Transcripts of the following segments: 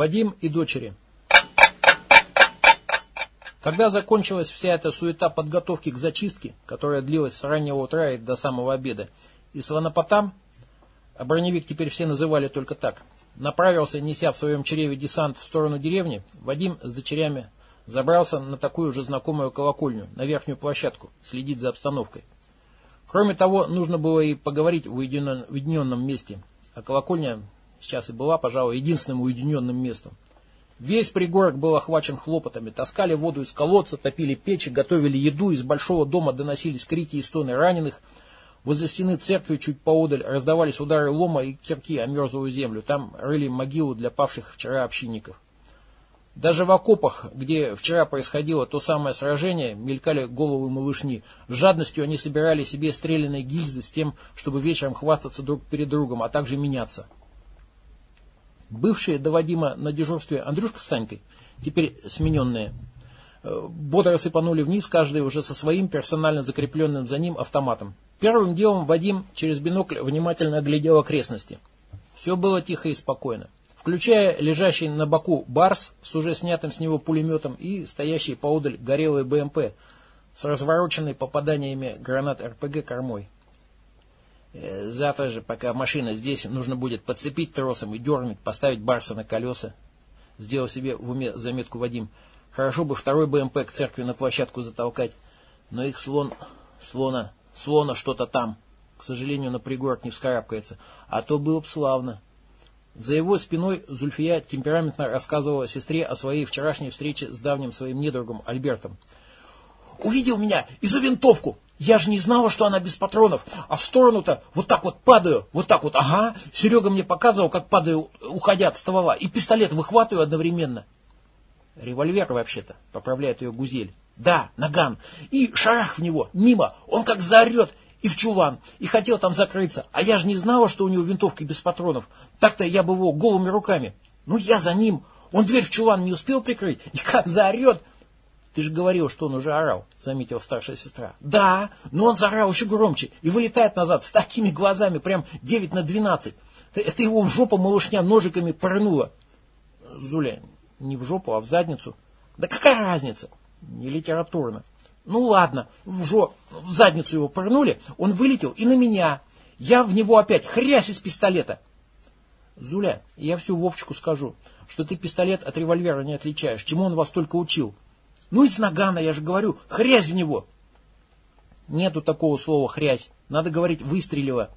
Вадим и дочери. Когда закончилась вся эта суета подготовки к зачистке, которая длилась с раннего утра и до самого обеда, и Сванопотам, а броневик теперь все называли только так, направился, неся в своем чреве десант в сторону деревни, Вадим с дочерями забрался на такую же знакомую колокольню, на верхнюю площадку, следить за обстановкой. Кроме того, нужно было и поговорить в уединенном месте, а колокольня сейчас и была, пожалуй, единственным уединенным местом. Весь пригорок был охвачен хлопотами. Таскали воду из колодца, топили печи, готовили еду. Из большого дома доносились крики и стоны раненых. Возле стены церкви чуть поодаль раздавались удары лома и кирки о мерзлую землю. Там рыли могилу для павших вчера общинников. Даже в окопах, где вчера происходило то самое сражение, мелькали головы малышни. С жадностью они собирали себе стрелянные гильзы с тем, чтобы вечером хвастаться друг перед другом, а также меняться. Бывшие до Вадима на дежурстве Андрюшка с Санькой, теперь смененные, э, бодро сыпанули вниз, каждый уже со своим персонально закрепленным за ним автоматом. Первым делом Вадим через бинокль внимательно оглядел окрестности. Все было тихо и спокойно, включая лежащий на боку Барс с уже снятым с него пулеметом и стоящий поодаль горелый БМП с развороченной попаданиями гранат РПГ кормой. Э, завтра же, пока машина здесь, нужно будет подцепить тросом и дернуть, поставить Барса на колеса. Сделал себе в уме заметку Вадим. Хорошо бы второй БМП к церкви на площадку затолкать. Но их слон, слона, слона что-то там. К сожалению, на пригорок не вскарабкается. А то было бы славно. За его спиной Зульфия темпераментно рассказывала сестре о своей вчерашней встрече с давним своим недругом Альбертом. «Увидел меня и за винтовку! Я же не знала, что она без патронов, а в сторону-то вот так вот падаю, вот так вот, ага. Серега мне показывал, как падаю, уходя от ствола, и пистолет выхватываю одновременно. Револьвер вообще-то, поправляет ее Гузель. Да, наган. И шарах в него, мимо, он как заорет, и в чулан, и хотел там закрыться. А я же не знала, что у него винтовки без патронов. Так-то я бы его голыми руками. Ну, я за ним. Он дверь в чулан не успел прикрыть, и как заорет, ты же говорил, что он уже орал, заметила старшая сестра. Да, но он заорал еще громче и вылетает назад с такими глазами, прям 9 на 12. Это его в жопу малышня ножиками пырнула. Зуля, не в жопу, а в задницу. Да какая разница? Не литературно. Ну ладно, в, жо... в задницу его пырнули, он вылетел и на меня. Я в него опять хрясь из пистолета. Зуля, я всю Вовчику скажу, что ты пистолет от револьвера не отличаешь. Чему он вас только учил? Ну, из нагана, я же говорю, хрязь в него. Нету такого слова хрязь. Надо говорить выстрелила.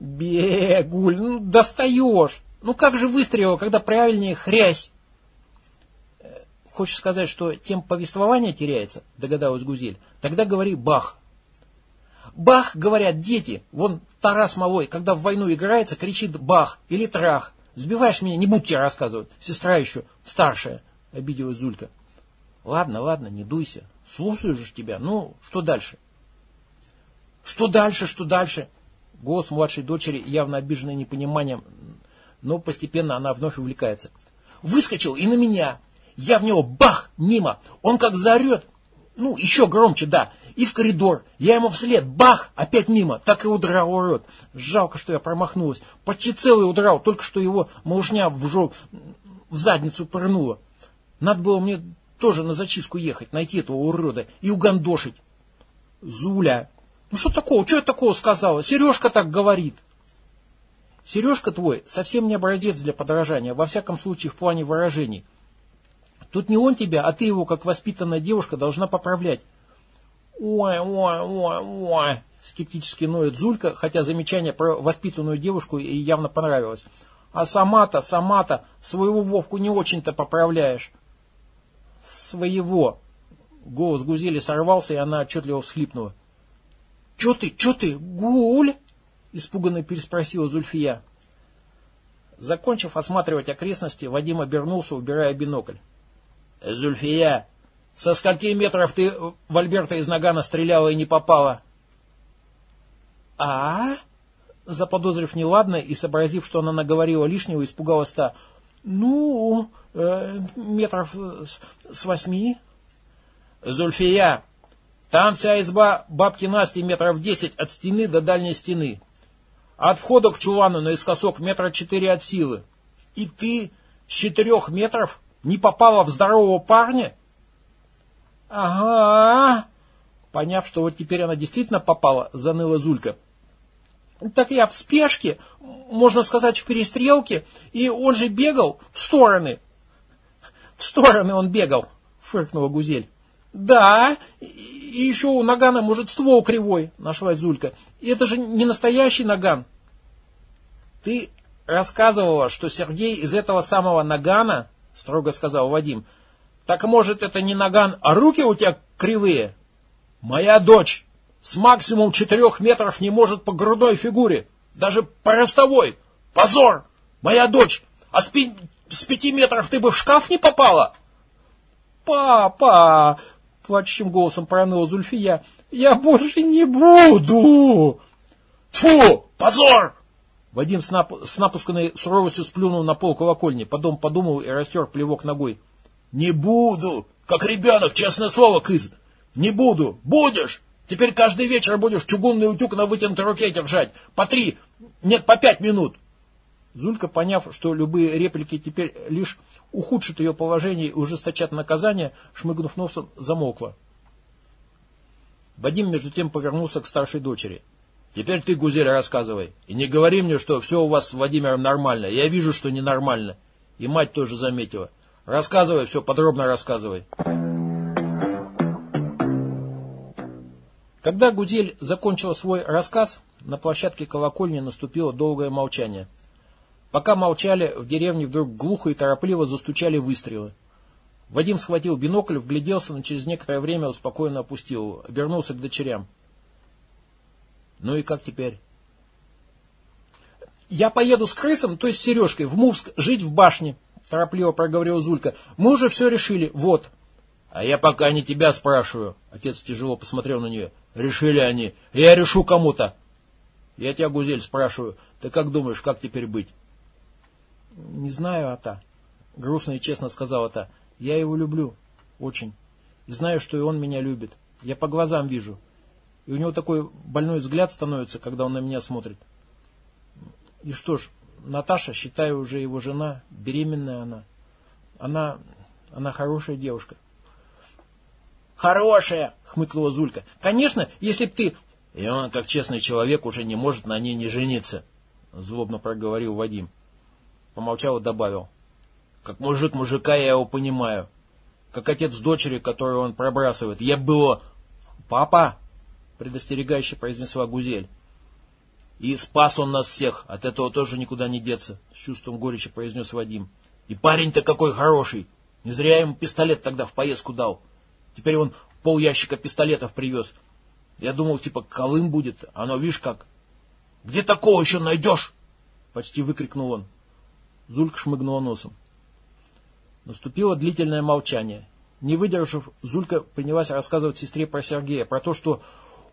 Бегуль, ну достаешь. Ну как же выстрелила, когда правильнее хрязь? Э, хочешь сказать, что тем повествования теряется, догадалась Гузель. Тогда говори бах. Бах, говорят дети. Вон Тарас Малой, когда в войну играется, кричит бах или трах. Сбиваешь меня, не будь тебе рассказывать. Сестра еще старшая, обиделась Зулька. Ладно, ладно, не дуйся. Слушаю же тебя. Ну, что дальше? Что дальше, что дальше? Голос младшей дочери, явно обиженный непониманием, но постепенно она вновь увлекается. Выскочил и на меня. Я в него бах, мимо. Он как заорет. Ну, еще громче, да. И в коридор. Я ему вслед. Бах, опять мимо. Так и удрал урод. Жалко, что я промахнулась. Почти целый удрал. Только что его малышня в, жо... в задницу пырнула. Надо было мне тоже на зачистку ехать, найти этого урода и угандошить. Зуля, ну что такого, что я такого сказала? Сережка так говорит. Сережка твой совсем не образец для подражания, во всяком случае в плане выражений. Тут не он тебя, а ты его, как воспитанная девушка, должна поправлять. Ой, ой, ой, ой, скептически ноет Зулька, хотя замечание про воспитанную девушку ей явно понравилось. А сама-то, сама-то своего Вовку не очень-то поправляешь своего. Голос Гузели сорвался, и она отчетливо всхлипнула. «Че ты, че ты, Гуль?» Испуганно переспросила Зульфия. Закончив осматривать окрестности, Вадим обернулся, убирая бинокль. «Зульфия, со скольки метров ты в Альберта из Нагана стреляла и не попала?» «А?» Заподозрив неладное и сообразив, что она наговорила лишнего, испугалась та. «Ну, э, метров с восьми». «Зульфия, там вся изба бабки Насти метров десять от стены до дальней стены. От входа к чулану наискосок метра четыре от силы. И ты С четырех метров не попала в здорового парня? Ага. Поняв, что вот теперь она действительно попала, заныла Зулька. Так я в спешке, можно сказать, в перестрелке, и он же бегал в стороны. В стороны он бегал, фыркнула Гузель. Да, и еще у Нагана может ствол кривой, нашлась Зулька. И это же не настоящий Наган. Ты рассказывала, что Сергей из этого самого Нагана, строго сказал Вадим, так может это не Наган, а руки у тебя кривые? Моя дочь с максимум четырех метров не может по грудной фигуре, даже по ростовой. Позор! Моя дочь! А с, пи с пяти метров ты бы в шкаф не попала? Папа! Плачущим голосом проныла Зульфия. Я больше не буду! Тфу! Позор! Вадим с, нап с напусканной суровостью сплюнул на пол колокольни, потом подумал и растер плевок ногой. «Не буду! Как ребенок, честное слово, кыз! Не буду! Будешь! Теперь каждый вечер будешь чугунный утюг на вытянутой руке держать. По три, нет, по пять минут!» Зулька, поняв, что любые реплики теперь лишь ухудшат ее положение и ужесточат наказание, шмыгнув носом, замолкла. Вадим, между тем, повернулся к старшей дочери. Теперь ты, Гузель, рассказывай. И не говори мне, что все у вас с Владимиром нормально. Я вижу, что ненормально. И мать тоже заметила. Рассказывай все, подробно рассказывай. Когда Гузель закончила свой рассказ, на площадке колокольни наступило долгое молчание. Пока молчали, в деревне вдруг глухо и торопливо застучали выстрелы. Вадим схватил бинокль, вгляделся, но через некоторое время успокоенно опустил его, обернулся к дочерям. Ну и как теперь? Я поеду с крысом, то есть с Сережкой, в Мувск, жить в башне, торопливо проговорил Зулька. Мы уже все решили, вот. А я пока не тебя спрашиваю. Отец тяжело посмотрел на нее. Решили они. Я решу кому-то. Я тебя, Гузель, спрашиваю. Ты как думаешь, как теперь быть? Не знаю, Ата. Грустно и честно сказала Ата. Я его люблю. Очень. И знаю, что и он меня любит. Я по глазам вижу. И у него такой больной взгляд становится, когда он на меня смотрит. И что ж, Наташа, считаю, уже его жена, беременная она. Она, она хорошая девушка. Хорошая, хмыкнула Зулька. Конечно, если б ты... И он, как честный человек, уже не может на ней не жениться, злобно проговорил Вадим. Помолчал и добавил. Как мужик мужика я его понимаю. Как отец дочери, которую он пробрасывает. Я было... Папа, предостерегающе произнесла Гузель. И спас он нас всех, от этого тоже никуда не деться, с чувством горечи произнес Вадим. И парень-то какой хороший. Не зря ему пистолет тогда в поездку дал. Теперь он пол ящика пистолетов привез. Я думал, типа, Колым будет, а оно, видишь как. Где такого еще найдешь? Почти выкрикнул он. Зулька шмыгнула носом. Наступило длительное молчание. Не выдержав, Зулька принялась рассказывать сестре про Сергея, про то, что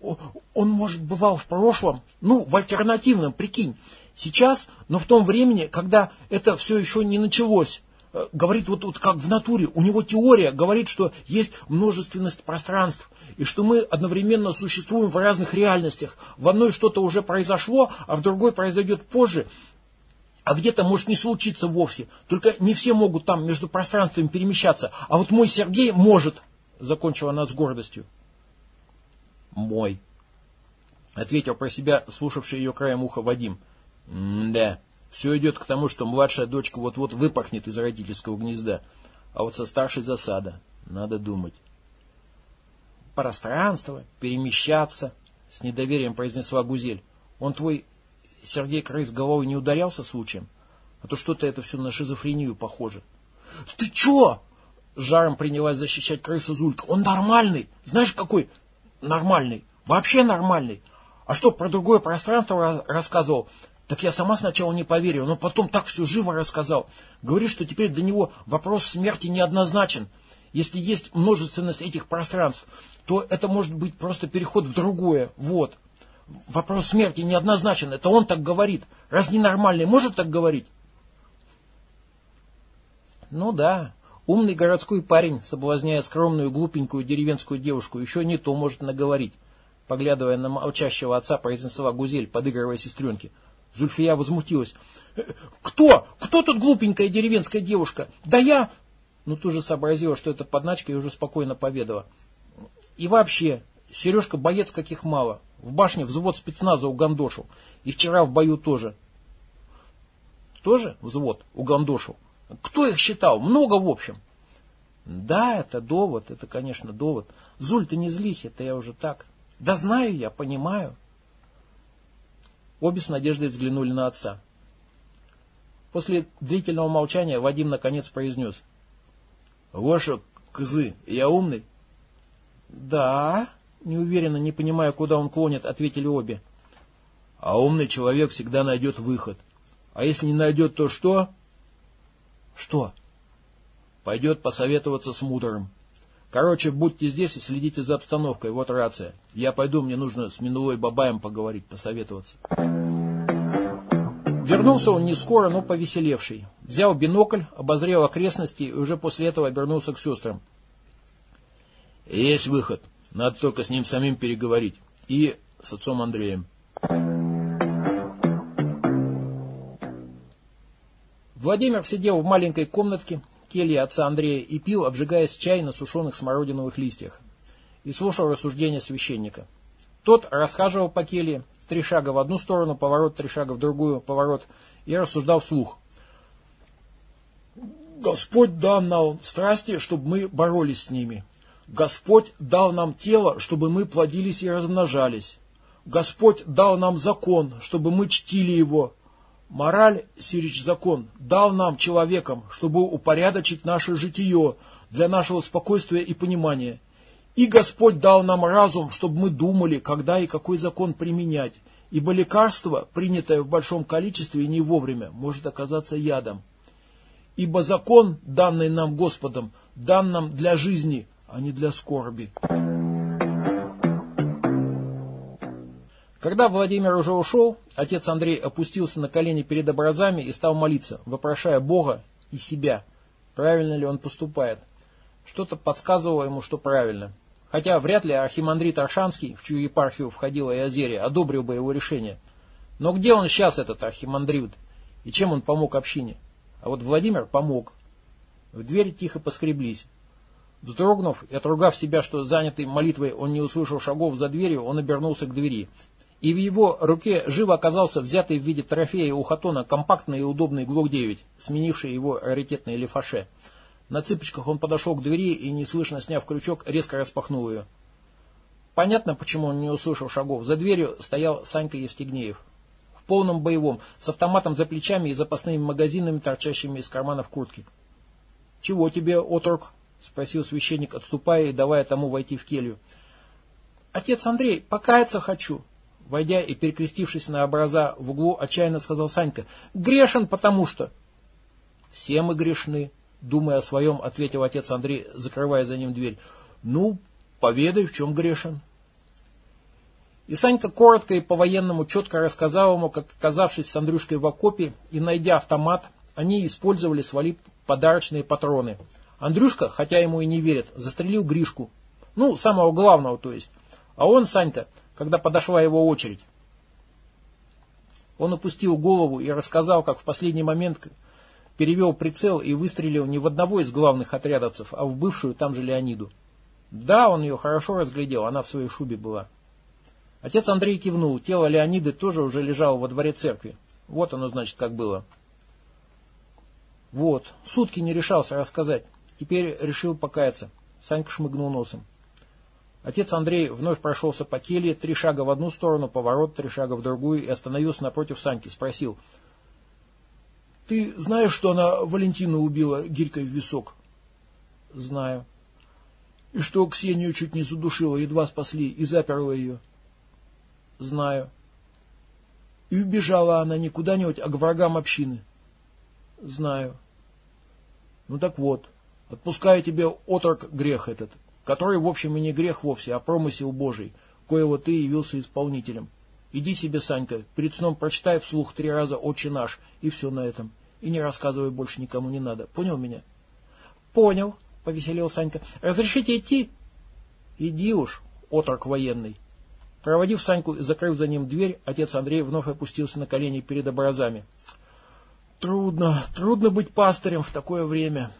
он, может, бывал в прошлом, ну, в альтернативном, прикинь, сейчас, но в том времени, когда это все еще не началось. Э, говорит, вот, вот как в натуре, у него теория говорит, что есть множественность пространств, и что мы одновременно существуем в разных реальностях. В одной что-то уже произошло, а в другой произойдет позже, а где-то может не случиться вовсе. Только не все могут там между пространствами перемещаться. А вот мой Сергей может, закончила она с гордостью мой. Ответил про себя слушавший ее краем уха Вадим. да, все идет к тому, что младшая дочка вот-вот выпахнет из родительского гнезда. А вот со старшей засада. Надо думать. Пространство, перемещаться, с недоверием произнесла Гузель. Он твой Сергей Крыс головой не ударялся случаем? А то что-то это все на шизофрению похоже. Ты че? Жаром принялась защищать крысу Зулька. Он нормальный. Знаешь, какой нормальный, вообще нормальный. А что, про другое пространство рассказывал? Так я сама сначала не поверила, но потом так все живо рассказал. Говорит, что теперь для него вопрос смерти неоднозначен. Если есть множественность этих пространств, то это может быть просто переход в другое. Вот. Вопрос смерти неоднозначен. Это он так говорит. Раз ненормальный может так говорить? Ну да, Умный городской парень, соблазняя скромную, глупенькую деревенскую девушку, еще не то может наговорить. Поглядывая на молчащего отца, произнесла Гузель, подыгрывая сестренке. Зульфия возмутилась. «Э, «Кто? Кто тут глупенькая деревенская девушка? Да я...» Ну, тут же сообразила, что это подначка, и уже спокойно поведала. «И вообще, Сережка боец каких мало. В башне взвод спецназа угандошил. И вчера в бою тоже». «Тоже взвод угандошил? Кто их считал? Много в общем». «Да, это довод, это, конечно, довод. Зуль, ты не злись, это я уже так. Да знаю я, понимаю». Обе с надеждой взглянули на отца. После длительного молчания Вадим наконец произнес. «Ваша козы, я умный?» «Да», неуверенно, не понимая, куда он клонит, ответили обе. «А умный человек всегда найдет выход. А если не найдет, то что?» «Что?» «Пойдет посоветоваться с мутором. Короче, будьте здесь и следите за обстановкой. Вот рация. Я пойду, мне нужно с Минулой Бабаем поговорить, посоветоваться. Вернулся он не скоро, но повеселевший. Взял бинокль, обозрел окрестности и уже после этого обернулся к сестрам. Есть выход. Надо только с ним самим переговорить. И с отцом Андреем. Владимир сидел в маленькой комнатке, келье отца Андрея и пил, обжигаясь чай на сушеных смородиновых листьях. И слушал рассуждения священника. Тот расхаживал по келье, три шага в одну сторону, поворот, три шага в другую, поворот, и рассуждал вслух. Господь дал нам страсти, чтобы мы боролись с ними. Господь дал нам тело, чтобы мы плодились и размножались. Господь дал нам закон, чтобы мы чтили его, Мораль, сирич закон, дал нам, человекам, чтобы упорядочить наше житие для нашего спокойствия и понимания. И Господь дал нам разум, чтобы мы думали, когда и какой закон применять, ибо лекарство, принятое в большом количестве и не вовремя, может оказаться ядом. Ибо закон, данный нам Господом, дан нам для жизни, а не для скорби. Когда Владимир уже ушел, отец Андрей опустился на колени перед образами и стал молиться, вопрошая Бога и себя, правильно ли он поступает. Что-то подсказывало ему, что правильно. Хотя вряд ли архимандрит Аршанский, в чью епархию входила и Азерия, одобрил бы его решение. Но где он сейчас, этот архимандрит? И чем он помог общине? А вот Владимир помог. В дверь тихо поскреблись. Вздрогнув и отругав себя, что занятый молитвой он не услышал шагов за дверью, он обернулся к двери и в его руке живо оказался взятый в виде трофея у Хатона компактный и удобный ГЛОК-9, сменивший его раритетный Лефаше. На цыпочках он подошел к двери и, неслышно сняв крючок, резко распахнул ее. Понятно, почему он не услышал шагов. За дверью стоял Санька Евстигнеев. В полном боевом, с автоматом за плечами и запасными магазинами, торчащими из карманов куртки. «Чего тебе, отрок?» — спросил священник, отступая и давая тому войти в келью. «Отец Андрей, покаяться хочу», Войдя и перекрестившись на образа в углу, отчаянно сказал Санька. «Грешен, потому что...» «Все мы грешны», — думая о своем, ответил отец Андрей, закрывая за ним дверь. «Ну, поведай, в чем грешен». И Санька коротко и по-военному четко рассказал ему, как, оказавшись с Андрюшкой в окопе и найдя автомат, они использовали свали подарочные патроны. Андрюшка, хотя ему и не верят, застрелил Гришку. Ну, самого главного, то есть. А он, Санька, когда подошла его очередь. Он опустил голову и рассказал, как в последний момент перевел прицел и выстрелил не в одного из главных отрядовцев, а в бывшую там же Леониду. Да, он ее хорошо разглядел, она в своей шубе была. Отец Андрей кивнул, тело Леониды тоже уже лежало во дворе церкви. Вот оно, значит, как было. Вот, сутки не решался рассказать, теперь решил покаяться. Санька шмыгнул носом. Отец Андрей вновь прошелся по келье, три шага в одну сторону, поворот, три шага в другую и остановился напротив Саньки. Спросил. «Ты знаешь, что она Валентину убила гирькой в висок?» «Знаю». «И что Ксению чуть не задушила, едва спасли и заперла ее?» «Знаю». «И убежала она не куда-нибудь, а к врагам общины?» «Знаю». «Ну так вот, отпускаю тебе отрок грех этот» который, в общем, и не грех вовсе, а промысел Божий, коего ты явился исполнителем. Иди себе, Санька, перед сном прочитай вслух три раза «Отче наш», и все на этом. И не рассказывай больше никому не надо. Понял меня? Понял, повеселил Санька. Разрешите идти? Иди уж, отрок военный. Проводив Саньку и закрыв за ним дверь, отец Андрей вновь опустился на колени перед образами. Трудно, трудно быть пастырем в такое время.